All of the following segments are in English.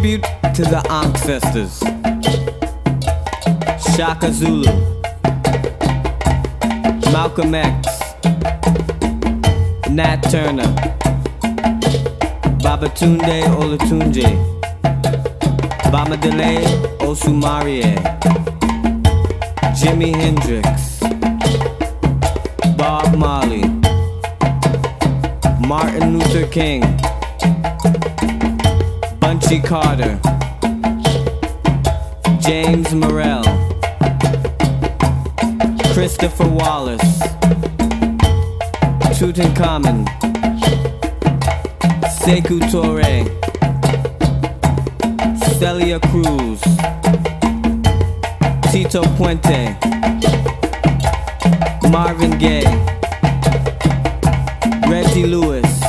Tribute to the ancestors. Shaka Zulu. Malcolm X. Nat Turner. Babatunde Olatunji. Bamadele Osumarie. Jimi Hendrix. Bob Marley. Martin Luther King. Bunchy Carter. James Morrell. Christopher Wallace. Tutankhamun. Sekou Toure. Celia Cruz. Tito Puente. Marvin Gaye. Reggie Lewis.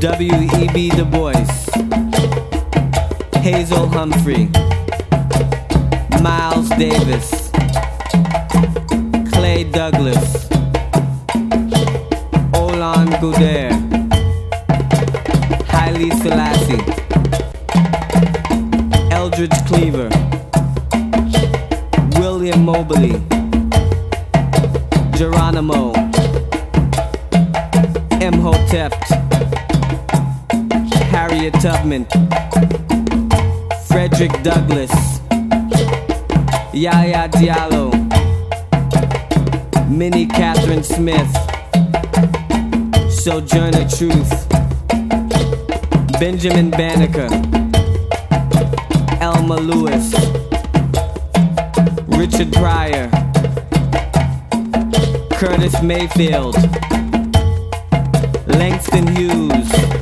W.E.B. Du Bois. Douglas. Olan Gouder. Haile Selassie. Eldridge Cleaver. William Mobley. Geronimo. Imhotep. Harriet Tubman. Frederick Douglass. Yaya Diallo. Minnie Catherine Smith. Sojourner Truth. Benjamin Banneker. Elma Lewis. Richard Pryor. Curtis Mayfield. Langston Hughes.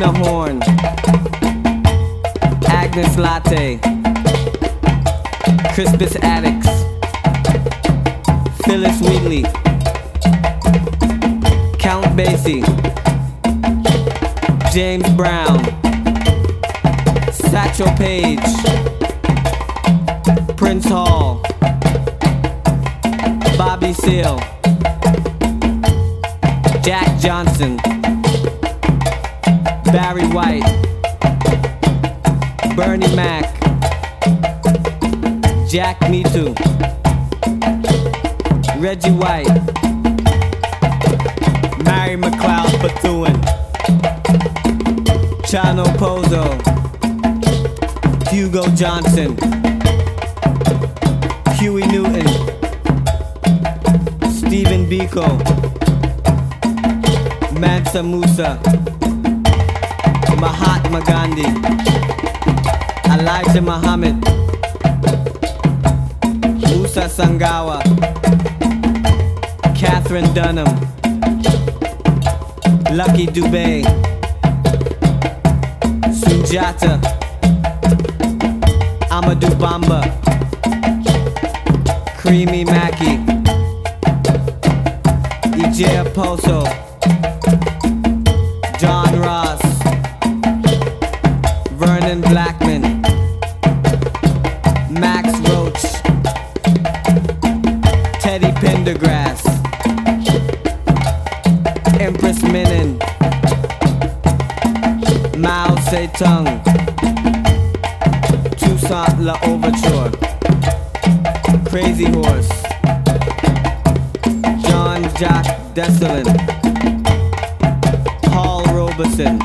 Lena Horne, Agnes Latte. Crispus Attucks. Phillis Wheatley. Count Basie. James Brown. Satchel Paige. Prince Hall. Bobby Seale. Jack Johnson. Barry White. Bernie Mac. Jack Me Too. Reggie White. Mary McLeod Bethune. Chano Pozo. Hugo Johnson. Huey Newton. Stephen Biko. Mansa Musa. Mahatma Gandhi. Elijah Muhammad. Musa Sangawa. Katherine Dunham. Lucky Dubé. Sunjata. Amadou Bamba. Creamy Mackie. Ijea Poso. Empress Menen. Mao Zedong. Toussaint Louverture. Crazy Horse. John Jacques Dessalines. Paul Robeson.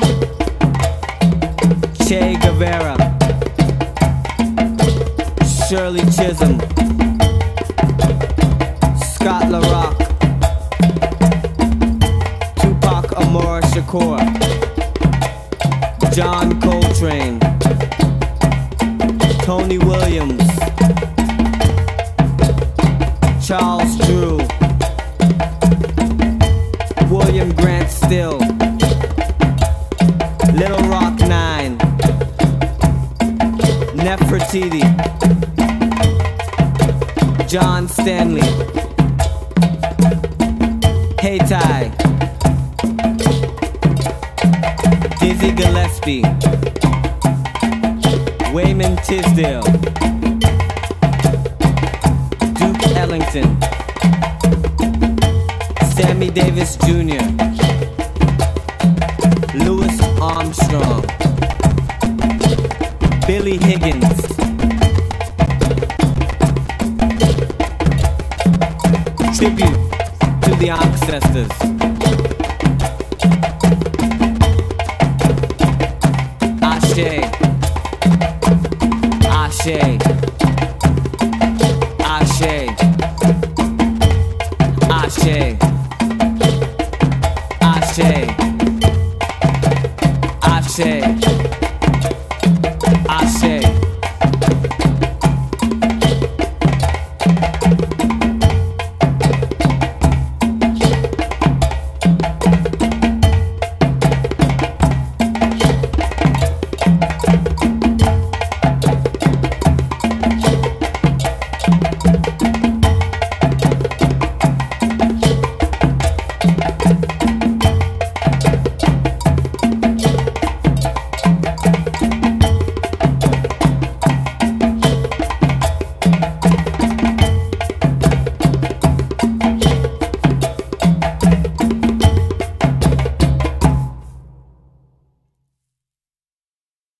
Che Guevara. Shirley Chisholm. Nefertiti. John Stanley. Hey Ty. Dizzy Gillespie. Wayman Tisdale, Duke Ellington, Sammy Davis Jr., Louis Armstrong, Billy Higgins. Tribute to the ancestors. Ashe. Ashe. Ashe. Ashe. Ashe. Ashe. Ashe.